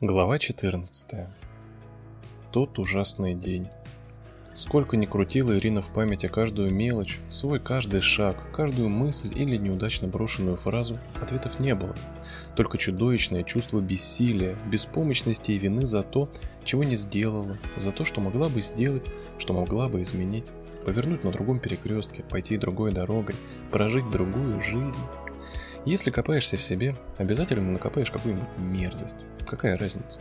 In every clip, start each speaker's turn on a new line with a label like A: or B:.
A: Глава 14. Тот ужасный день. Сколько ни крутила Ирина в памяти каждую мелочь, свой каждый шаг, каждую мысль или неудачно брошенную фразу, ответов не было. Только чудовищное чувство бессилия, беспомощности и вины за то, чего не сделала, за то, что могла бы сделать, что могла бы изменить, повернуть на другом перекрестке, пойти другой дорогой, прожить другую жизнь. Если копаешься в себе, обязательно накопаешь какую-нибудь мерзость. Какая разница?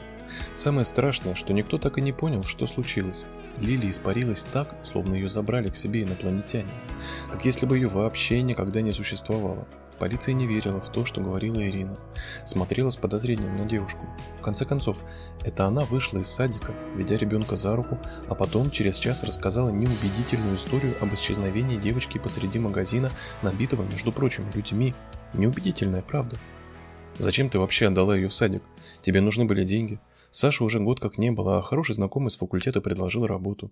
A: Самое страшное, что никто так и не понял, что случилось. Лили испарилась так, словно ее забрали к себе инопланетяне. Как если бы ее вообще никогда не существовало. Полиция не верила в то, что говорила Ирина. Смотрела с подозрением на девушку. В конце концов, это она вышла из садика, ведя ребенка за руку, а потом через час рассказала неубедительную историю об исчезновении девочки посреди магазина, набитого, между прочим, людьми. Неубедительная правда. Зачем ты вообще отдала ее в садик? Тебе нужны были деньги. Саша уже год как не было, а хороший знакомый с факультета предложил работу.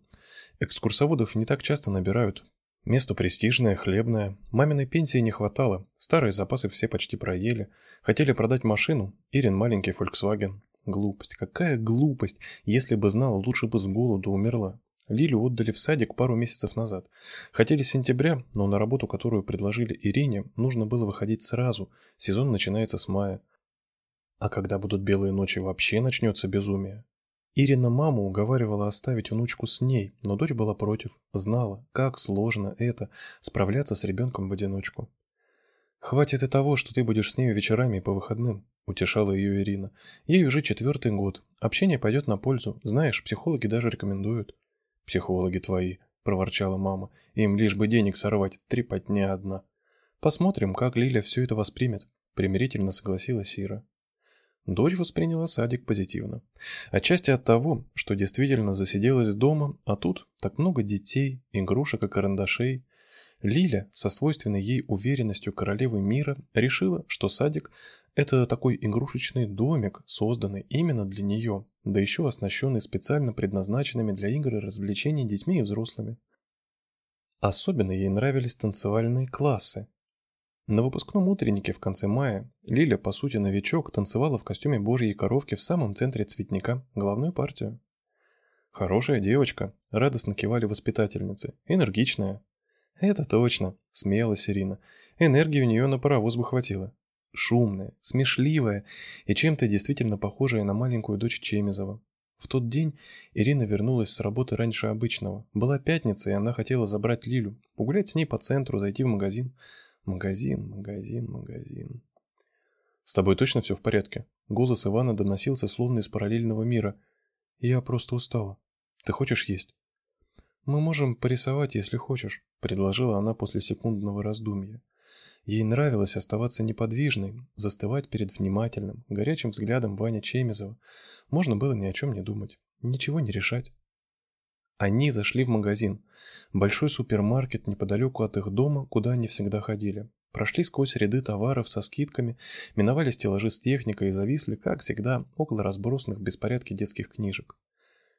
A: Экскурсоводов не так часто набирают. Место престижное, хлебное. Маминой пенсии не хватало. Старые запасы все почти проели. Хотели продать машину. Ирин маленький Volkswagen. Глупость. Какая глупость. Если бы знала, лучше бы с голоду умерла. Лилю отдали в садик пару месяцев назад. Хотели с сентября, но на работу, которую предложили Ирине, нужно было выходить сразу. Сезон начинается с мая. А когда будут белые ночи, вообще начнется безумие. Ирина маму уговаривала оставить внучку с ней, но дочь была против, знала, как сложно это справляться с ребенком в одиночку. Хватит и того, что ты будешь с ней вечерами и по выходным, утешала ее Ирина. Ей уже четвертый год. Общение пойдет на пользу. Знаешь, психологи даже рекомендуют. Психологи твои, проворчала мама. Им лишь бы денег сорвать, трепотня одна. Посмотрим, как Лиля все это воспримет, примирительно согласилась Ира. Дочь восприняла садик позитивно. Отчасти от того, что действительно засиделась дома, а тут так много детей, игрушек и карандашей. Лиля, со свойственной ей уверенностью королевы мира, решила, что садик – это такой игрушечный домик, созданный именно для нее, да еще оснащенный специально предназначенными для игр и развлечений детьми и взрослыми. Особенно ей нравились танцевальные классы, на выпускном утреннике в конце мая Лиля, по сути новичок, танцевала в костюме божьей коровки в самом центре цветника, главную партию. Хорошая девочка, радостно кивали воспитательницы. Энергичная. Это точно, смеялась Ирина. Энергии у нее на паровоз бы хватило. Шумная, смешливая и чем-то действительно похожая на маленькую дочь Чемизова. В тот день Ирина вернулась с работы раньше обычного. Была пятница, и она хотела забрать Лилю, погулять с ней по центру, зайти в магазин. Магазин, магазин, магазин. С тобой точно все в порядке? Голос Ивана доносился словно из параллельного мира. Я просто устала. Ты хочешь есть? Мы можем порисовать, если хочешь, предложила она после секундного раздумья. Ей нравилось оставаться неподвижной, застывать перед внимательным, горячим взглядом Ваня Чемизова. Можно было ни о чем не думать, ничего не решать. Они зашли в магазин, большой супермаркет неподалеку от их дома, куда они всегда ходили. Прошли сквозь ряды товаров со скидками, миновали стеллажи с техникой и зависли, как всегда, около разбросанных в беспорядке детских книжек.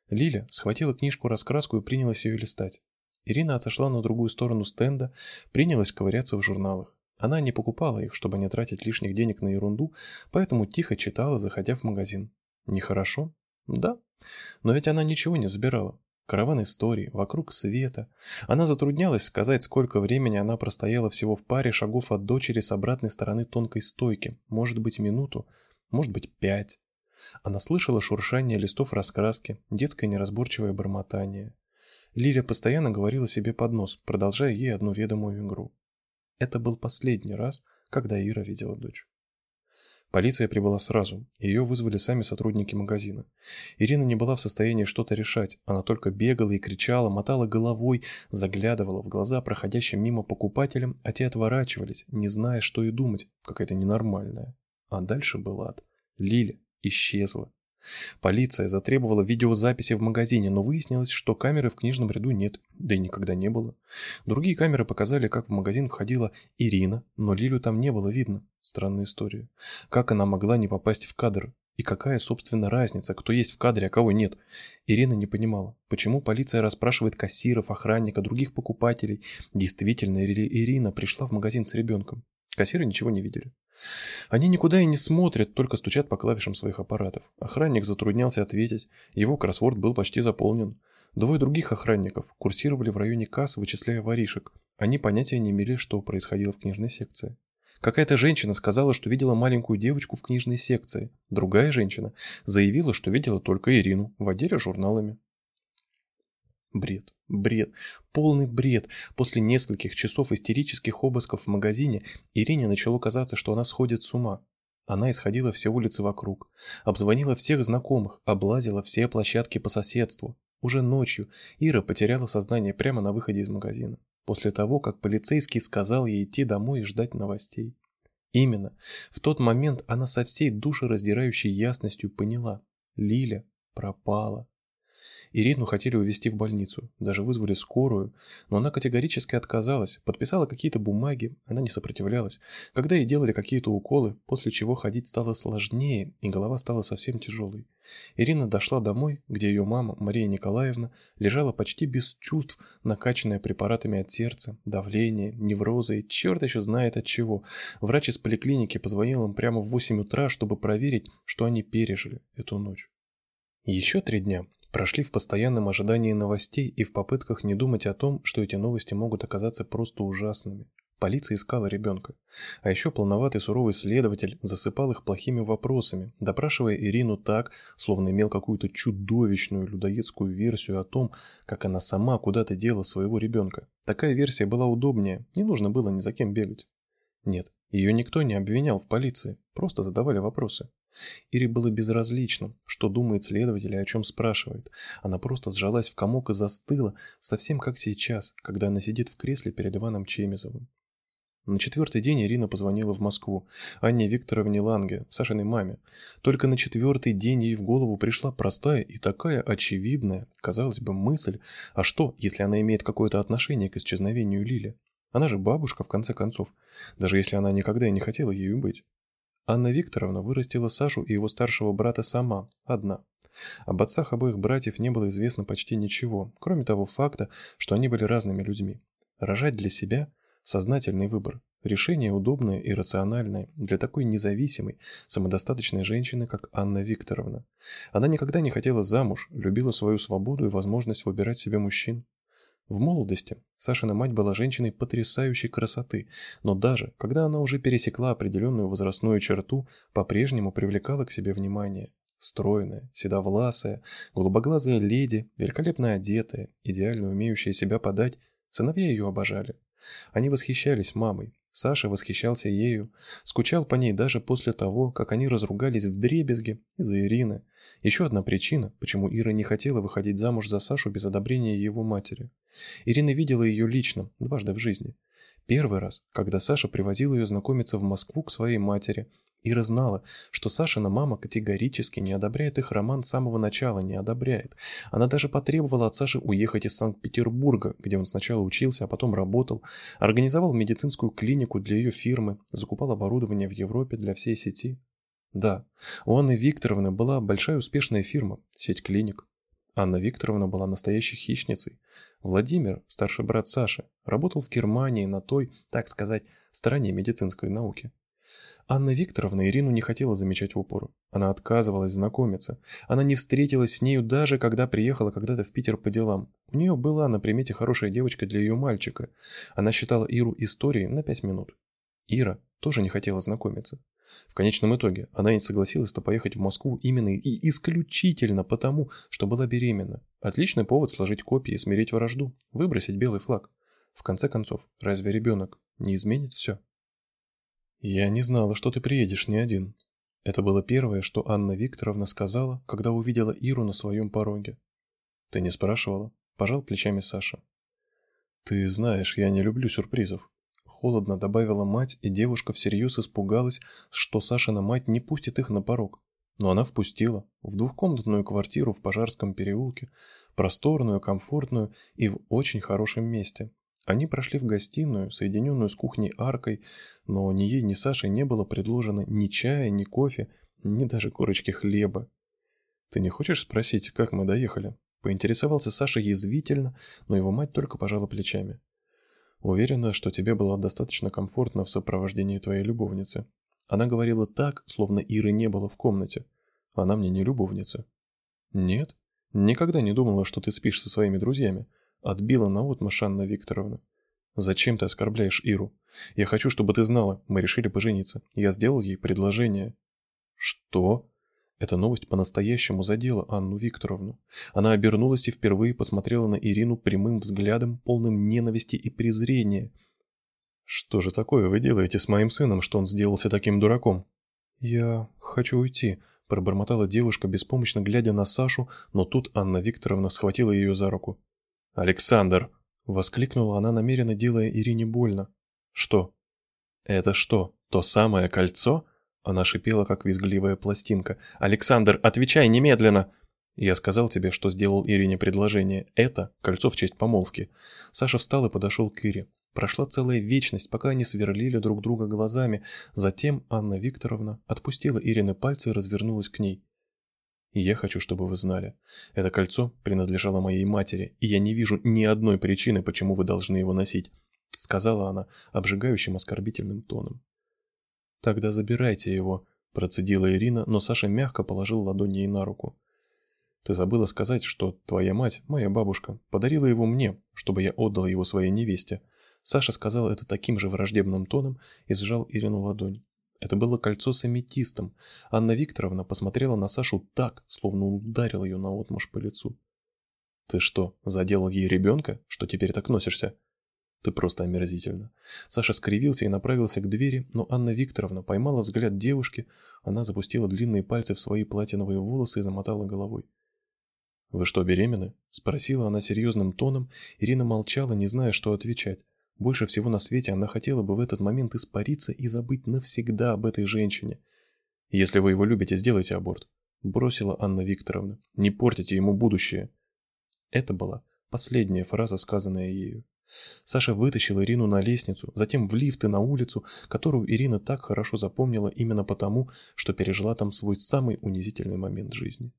A: Лиля схватила книжку-раскраску и принялась ее листать. Ирина отошла на другую сторону стенда, принялась ковыряться в журналах. Она не покупала их, чтобы не тратить лишних денег на ерунду, поэтому тихо читала, заходя в магазин. Нехорошо? Да. Но ведь она ничего не забирала. Караван историй, вокруг света. Она затруднялась сказать, сколько времени она простояла всего в паре шагов от дочери с обратной стороны тонкой стойки. Может быть, минуту, может быть, пять. Она слышала шуршание листов раскраски, детское неразборчивое бормотание. Лиля постоянно говорила себе под нос, продолжая ей одну ведомую игру. Это был последний раз, когда Ира видела дочь. Полиция прибыла сразу. Ее вызвали сами сотрудники магазина. Ирина не была в состоянии что-то решать. Она только бегала и кричала, мотала головой, заглядывала в глаза проходящим мимо покупателям, а те отворачивались, не зная, что и думать. Какая-то ненормальная. А дальше был ад. Лиля исчезла. Полиция затребовала видеозаписи в магазине, но выяснилось, что камеры в книжном ряду нет, да и никогда не было. Другие камеры показали, как в магазин входила Ирина, но Лилю там не было видно. Странная история. Как она могла не попасть в кадр? И какая, собственно, разница, кто есть в кадре, а кого нет? Ирина не понимала, почему полиция расспрашивает кассиров, охранника, других покупателей, действительно Ирина пришла в магазин с ребенком. Кассиры ничего не видели. Они никуда и не смотрят, только стучат по клавишам своих аппаратов. Охранник затруднялся ответить, его кроссворд был почти заполнен. Двое других охранников курсировали в районе касс, вычисляя воришек. Они понятия не имели, что происходило в книжной секции. Какая-то женщина сказала, что видела маленькую девочку в книжной секции. Другая женщина заявила, что видела только Ирину в отделе журналами. Бред, бред, полный бред. После нескольких часов истерических обысков в магазине Ирине начало казаться, что она сходит с ума. Она исходила все улицы вокруг, обзвонила всех знакомых, облазила все площадки по соседству. Уже ночью Ира потеряла сознание прямо на выходе из магазина, после того, как полицейский сказал ей идти домой и ждать новостей. Именно в тот момент она со всей душераздирающей ясностью поняла – Лиля пропала. Ирину хотели увезти в больницу, даже вызвали скорую, но она категорически отказалась, подписала какие-то бумаги, она не сопротивлялась. Когда ей делали какие-то уколы, после чего ходить стало сложнее, и голова стала совсем тяжелой. Ирина дошла домой, где ее мама, Мария Николаевна, лежала почти без чувств, накачанная препаратами от сердца, давления, невроза и черт еще знает от чего. Врач из поликлиники позвонил им прямо в 8 утра, чтобы проверить, что они пережили эту ночь. Еще три дня прошли в постоянном ожидании новостей и в попытках не думать о том, что эти новости могут оказаться просто ужасными. Полиция искала ребенка. А еще полноватый суровый следователь засыпал их плохими вопросами, допрашивая Ирину так, словно имел какую-то чудовищную людоедскую версию о том, как она сама куда-то дела своего ребенка. Такая версия была удобнее, не нужно было ни за кем бегать. Нет, ее никто не обвинял в полиции, просто задавали вопросы. Ире было безразлично, что думает следователь и о чем спрашивает. Она просто сжалась в комок и застыла, совсем как сейчас, когда она сидит в кресле перед Иваном Чемизовым. На четвертый день Ирина позвонила в Москву Анне Викторовне Ланге, Сашиной маме. Только на четвертый день ей в голову пришла простая и такая очевидная, казалось бы, мысль, а что, если она имеет какое-то отношение к исчезновению Лили? Она же бабушка, в конце концов, даже если она никогда и не хотела ею быть. Анна Викторовна вырастила Сашу и его старшего брата сама, одна. Об отцах обоих братьев не было известно почти ничего, кроме того факта, что они были разными людьми. Рожать для себя – сознательный выбор, решение удобное и рациональное для такой независимой, самодостаточной женщины, как Анна Викторовна. Она никогда не хотела замуж, любила свою свободу и возможность выбирать себе мужчин. В молодости Сашина мать была женщиной потрясающей красоты, но даже когда она уже пересекла определенную возрастную черту, по-прежнему привлекала к себе внимание. Стройная, седовласая, голубоглазая леди, великолепно одетая, идеально умеющая себя подать, сыновья ее обожали. Они восхищались мамой, Саша восхищался ею, скучал по ней даже после того, как они разругались в дребезге из-за Ирины. Еще одна причина, почему Ира не хотела выходить замуж за Сашу без одобрения его матери. Ирина видела ее лично, дважды в жизни. Первый раз, когда Саша привозил ее знакомиться в Москву к своей матери, Ира знала, что Сашина мама категорически не одобряет их роман с самого начала, не одобряет. Она даже потребовала от Саши уехать из Санкт-Петербурга, где он сначала учился, а потом работал, организовал медицинскую клинику для ее фирмы, закупал оборудование в Европе для всей сети. Да, у Анны Викторовны была большая успешная фирма, сеть клиник. Анна Викторовна была настоящей хищницей. Владимир, старший брат Саши, работал в Германии на той, так сказать, стороне медицинской науки. Анна Викторовна Ирину не хотела замечать в упор. Она отказывалась знакомиться. Она не встретилась с нею даже когда приехала когда-то в Питер по делам. У нее была на примете хорошая девочка для ее мальчика. Она считала Иру историей на пять минут. Ира тоже не хотела знакомиться. В конечном итоге она не согласилась-то поехать в Москву именно и исключительно потому, что была беременна. Отличный повод сложить копии и смирить вражду, выбросить белый флаг. В конце концов, разве ребенок не изменит все? «Я не знала, что ты приедешь не один». Это было первое, что Анна Викторовна сказала, когда увидела Иру на своем пороге. «Ты не спрашивала?» – пожал плечами Саша. «Ты знаешь, я не люблю сюрпризов». Холодно добавила мать, и девушка всерьез испугалась, что Сашина мать не пустит их на порог. Но она впустила в двухкомнатную квартиру в Пожарском переулке, просторную, комфортную и в очень хорошем месте, они прошли в гостиную, соединенную с кухней аркой, но ни ей, ни Саше не было предложено ни чая, ни кофе, ни даже корочки хлеба. «Ты не хочешь спросить, как мы доехали?» Поинтересовался Саша язвительно, но его мать только пожала плечами. Уверена, что тебе было достаточно комфортно в сопровождении твоей любовницы. Она говорила так, словно Иры не было в комнате. Она мне не любовница. Нет, никогда не думала, что ты спишь со своими друзьями. Отбила наотмашь Анна Викторовна. Зачем ты оскорбляешь Иру? Я хочу, чтобы ты знала, мы решили пожениться. Я сделал ей предложение. Что? Эта новость по-настоящему задела Анну Викторовну. Она обернулась и впервые посмотрела на Ирину прямым взглядом, полным ненависти и презрения. Что же такое вы делаете с моим сыном, что он сделался таким дураком? Я хочу уйти, пробормотала девушка, беспомощно глядя на Сашу, но тут Анна Викторовна схватила ее за руку. Александр, воскликнула она, намеренно делая Ирине больно. Что? Это что? То самое кольцо? Она шипела, как визгливая пластинка. «Александр, отвечай немедленно!» Я сказал тебе, что сделал Ирине предложение. Это кольцо в честь помолвки. Саша встал и подошел к Ире. Прошла целая вечность, пока они сверлили друг друга глазами. Затем Анна Викторовна отпустила Ирины пальцы и развернулась к ней. И я хочу, чтобы вы знали, это кольцо принадлежало моей матери, и я не вижу ни одной причины, почему вы должны его носить, сказала она обжигающим оскорбительным тоном. Тогда забирайте его, процедила Ирина, но Саша мягко положил ладонь ей на руку. Ты забыла сказать, что твоя мать, моя бабушка, подарила его мне, чтобы я отдал его своей невесте. Саша сказал это таким же враждебным тоном и сжал Ирину ладонь. Это было кольцо с аметистом. Анна Викторовна посмотрела на Сашу так, словно ударил ее наотмашь по лицу. Ты что, заделал ей ребенка, что теперь так носишься? Ты просто омерзительно. Саша скривился и направился к двери, но Анна Викторовна поймала взгляд девушки. Она запустила длинные пальцы в свои платиновые волосы и замотала головой. Вы что, беременны? спросила она серьезным тоном. Ирина молчала, не зная, что отвечать. Больше всего на свете она хотела бы в этот момент испариться и забыть навсегда об этой женщине. Если вы его любите, сделайте аборт, бросила Анна Викторовна. Не портите ему будущее. Это была последняя фраза, сказанная ею. Саша вытащил Ирину на лестницу, затем в лифт и на улицу, которую Ирина так хорошо запомнила именно потому, что пережила там свой самый унизительный момент жизни.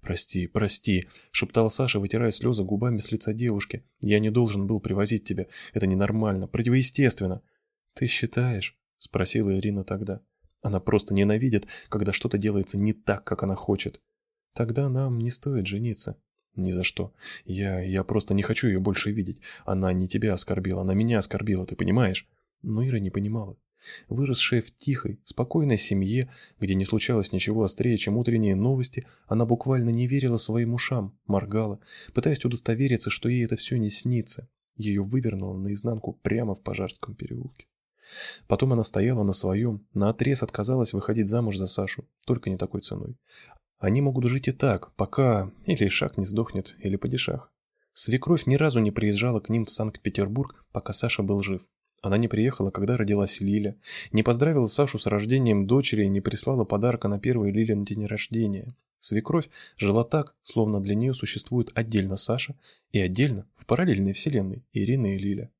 A: «Прости, прости», — шептал Саша, вытирая слезы губами с лица девушки. «Я не должен был привозить тебя. Это ненормально, противоестественно». «Ты считаешь?» — спросила Ирина тогда. «Она просто ненавидит, когда что-то делается не так, как она хочет. Тогда нам не стоит жениться». Ни за что. Я я просто не хочу ее больше видеть. Она не тебя оскорбила, она меня оскорбила, ты понимаешь? Но Ира не понимала. Выросшая в тихой, спокойной семье, где не случалось ничего острее, чем утренние новости, она буквально не верила своим ушам, моргала, пытаясь удостовериться, что ей это все не снится. Ее вывернуло наизнанку прямо в Пожарском переулке. Потом она стояла на своем, наотрез отказалась выходить замуж за Сашу, только не такой ценой. Они могут жить и так, пока или Шах не сдохнет, или падишах. Свекровь ни разу не приезжала к ним в Санкт-Петербург, пока Саша был жив. Она не приехала, когда родилась Лиля, не поздравила Сашу с рождением дочери и не прислала подарка на первый Лилин день рождения. Свекровь жила так, словно для нее существует отдельно Саша и отдельно, в параллельной вселенной, Ирина и Лиля.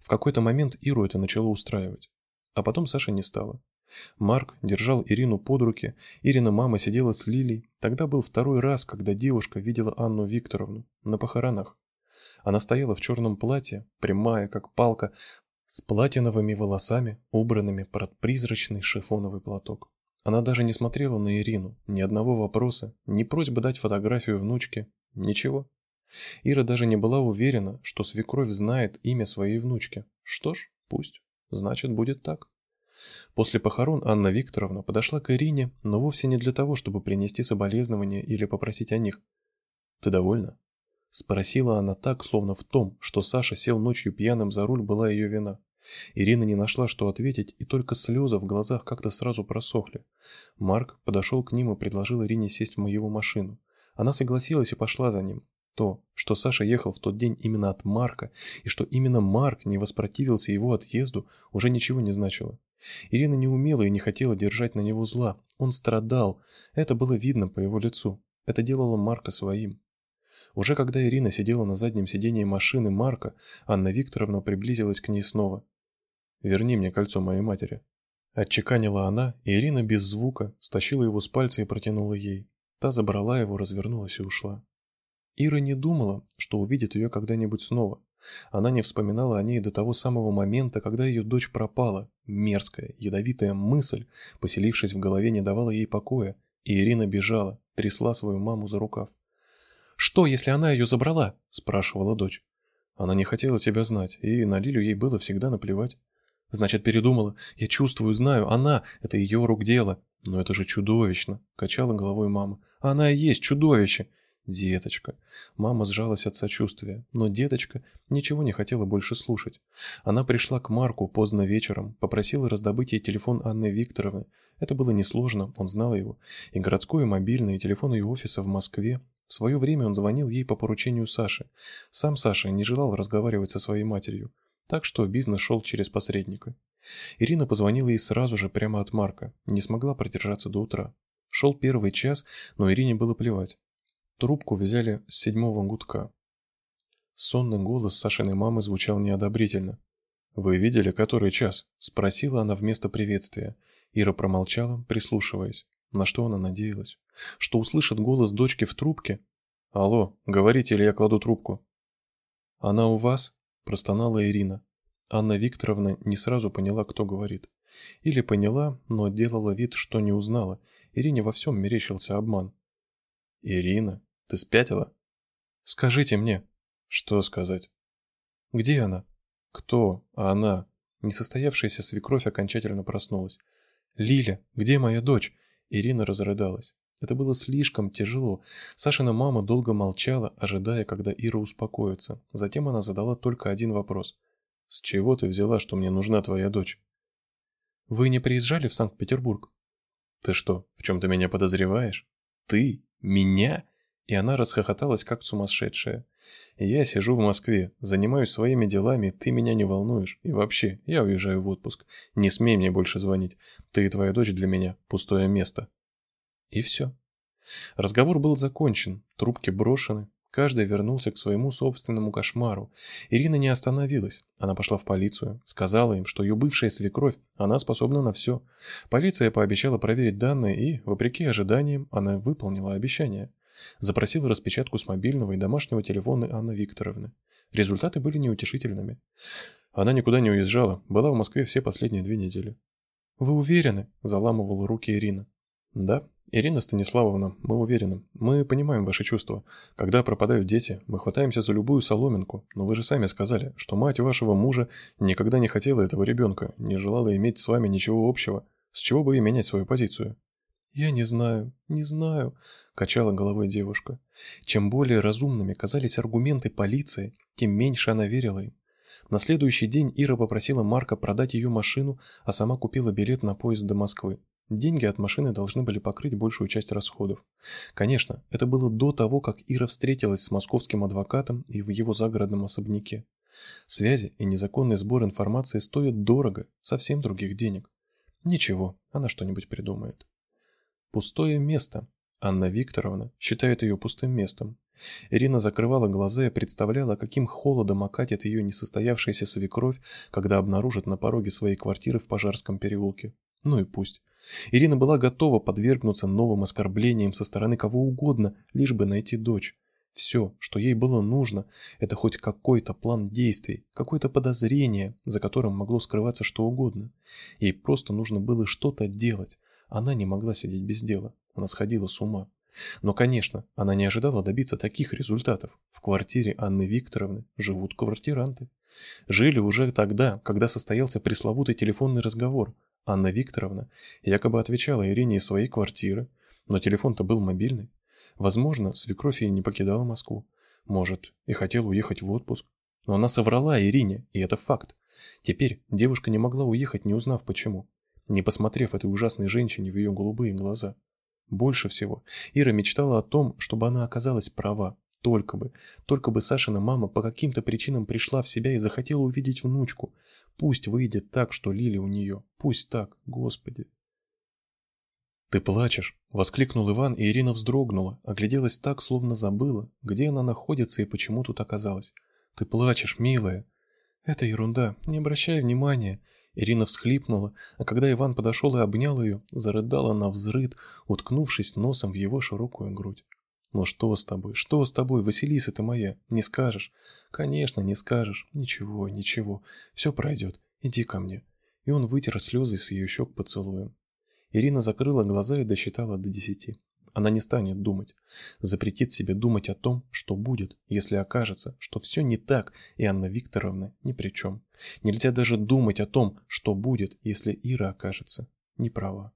A: В какой-то момент Иру это начало устраивать. А потом Саши не стало. Марк держал Ирину под руки. Ирина мама сидела с Лилей. Тогда был второй раз, когда девушка видела Анну Викторовну на похоронах. Она стояла в черном платье, прямая, как палка, с платиновыми волосами, убранными под призрачный шифоновый платок. Она даже не смотрела на Ирину, ни одного вопроса, ни просьбы дать фотографию внучке, ничего. Ира даже не была уверена, что свекровь знает имя своей внучки. Что ж, пусть. Значит, будет так. После похорон Анна Викторовна подошла к Ирине, но вовсе не для того, чтобы принести соболезнования или попросить о них. «Ты довольна?» Спросила она так, словно в том, что Саша сел ночью пьяным за руль, была ее вина. Ирина не нашла, что ответить, и только слезы в глазах как-то сразу просохли. Марк подошел к ним и предложил Ирине сесть в его машину. Она согласилась и пошла за ним. То, что Саша ехал в тот день именно от Марка, и что именно Марк не воспротивился его отъезду, уже ничего не значило. Ирина не умела и не хотела держать на него зла. Он страдал. Это было видно по его лицу. Это делало Марка своим. Уже когда Ирина сидела на заднем сидении машины Марка, Анна Викторовна приблизилась к ней снова. «Верни мне кольцо моей матери». Отчеканила она, и Ирина без звука стащила его с пальца и протянула ей. Та забрала его, развернулась и ушла. Ира не думала, что увидит ее когда-нибудь снова. Она не вспоминала о ней до того самого момента, когда ее дочь пропала. Мерзкая, ядовитая мысль, поселившись в голове, не давала ей покоя, и Ирина бежала, трясла свою маму за рукав. «Что, если она ее забрала?» – спрашивала дочь. Она не хотела тебя знать, и на Лилю ей было всегда наплевать. Значит, передумала. Я чувствую, знаю, она – это ее рук дело. Но это же чудовищно, качала головой мама. Она и есть чудовище. Деточка. Мама сжалась от сочувствия, но деточка ничего не хотела больше слушать. Она пришла к Марку поздно вечером, попросила раздобыть ей телефон Анны Викторовны. Это было несложно, он знал его. И городской, и мобильный, и телефон ее офиса в Москве. В свое время он звонил ей по поручению Саши. Сам Саша не желал разговаривать со своей матерью, так что бизнес шел через посредника. Ирина позвонила ей сразу же прямо от Марка, не смогла продержаться до утра. Шел первый час, но Ирине было плевать. Трубку взяли с седьмого гудка. Сонный голос Сашиной мамы звучал неодобрительно. «Вы видели, который час?» – спросила она вместо приветствия. Ира промолчала, прислушиваясь. На что она надеялась? Что услышит голос дочки в трубке? «Алло, говорите, или я кладу трубку?» «Она у вас?» – простонала Ирина. Анна Викторовна не сразу поняла, кто говорит. Или поняла, но делала вид, что не узнала. Ирине во всем мерещился обман. «Ирина, ты спятила?» «Скажите мне». «Что сказать?» «Где она?» «Кто? Она?» Несостоявшаяся свекровь окончательно проснулась. «Лиля, где моя дочь?» Ирина разрыдалась. Это было слишком тяжело. Сашина мама долго молчала, ожидая, когда Ира успокоится. Затем она задала только один вопрос. «С чего ты взяла, что мне нужна твоя дочь?» «Вы не приезжали в Санкт-Петербург?» «Ты что, в чем-то меня подозреваешь?» «Ты? Меня?» И она расхохоталась, как сумасшедшая. «Я сижу в Москве, занимаюсь своими делами, ты меня не волнуешь. И вообще, я уезжаю в отпуск. Не смей мне больше звонить. Ты и твоя дочь для меня – пустое место». И все. Разговор был закончен, трубки брошены, каждый вернулся к своему собственному кошмару. Ирина не остановилась. Она пошла в полицию, сказала им, что ее бывшая свекровь, она способна на все. Полиция пообещала проверить данные и, вопреки ожиданиям, она выполнила обещание. Запросила распечатку с мобильного и домашнего телефона Анны Викторовны. Результаты были неутешительными. Она никуда не уезжала, была в Москве все последние две недели. «Вы уверены?» – заламывала руки Ирина. «Да, Ирина Станиславовна, мы уверены. Мы понимаем ваши чувства. Когда пропадают дети, мы хватаемся за любую соломинку, но вы же сами сказали, что мать вашего мужа никогда не хотела этого ребенка, не желала иметь с вами ничего общего. С чего бы и менять свою позицию?» «Я не знаю, не знаю», – качала головой девушка. Чем более разумными казались аргументы полиции, тем меньше она верила им. На следующий день Ира попросила Марка продать ее машину, а сама купила билет на поезд до Москвы. Деньги от машины должны были покрыть большую часть расходов. Конечно, это было до того, как Ира встретилась с московским адвокатом и в его загородном особняке. Связи и незаконный сбор информации стоят дорого, совсем других денег. Ничего, она что-нибудь придумает. Пустое место. Анна Викторовна считает ее пустым местом. Ирина закрывала глаза и представляла, каким холодом окатит ее несостоявшаяся свекровь, когда обнаружит на пороге своей квартиры в Пожарском переулке. Ну и пусть. Ирина была готова подвергнуться новым оскорблениям со стороны кого угодно, лишь бы найти дочь. Все, что ей было нужно, это хоть какой-то план действий, какое-то подозрение, за которым могло скрываться что угодно. Ей просто нужно было что-то делать, она не могла сидеть без дела, она сходила с ума. Но, конечно, она не ожидала добиться таких результатов. В квартире Анны Викторовны живут квартиранты. Жили уже тогда, когда состоялся пресловутый телефонный разговор. Анна Викторовна якобы отвечала Ирине из своей квартиры, но телефон-то был мобильный. Возможно, свекровь и не покидала Москву. Может, и хотела уехать в отпуск. Но она соврала Ирине, и это факт. Теперь девушка не могла уехать, не узнав почему не посмотрев этой ужасной женщине в ее голубые глаза. Больше всего Ира мечтала о том, чтобы она оказалась права. Только бы, только бы Сашина мама по каким-то причинам пришла в себя и захотела увидеть внучку. Пусть выйдет так, что Лили у нее. Пусть так, Господи. «Ты плачешь!» — воскликнул Иван, и Ирина вздрогнула, огляделась так, словно забыла, где она находится и почему тут оказалась. «Ты плачешь, милая!» «Это ерунда, не обращай внимания!» Ирина всхлипнула, а когда Иван подошел и обнял ее, зарыдала на взрыд, уткнувшись носом в его широкую грудь. «Ну что с тобой? Что с тобой, Василиса ты моя? Не скажешь?» «Конечно, не скажешь. Ничего, ничего. Все пройдет. Иди ко мне». И он вытер слезы с ее щек поцелуем. Ирина закрыла глаза и досчитала до десяти. Она не станет думать, запретит себе думать о том, что будет, если окажется, что все не так, и Анна Викторовна ни при чем. Нельзя даже думать о том, что будет, если Ира окажется не права.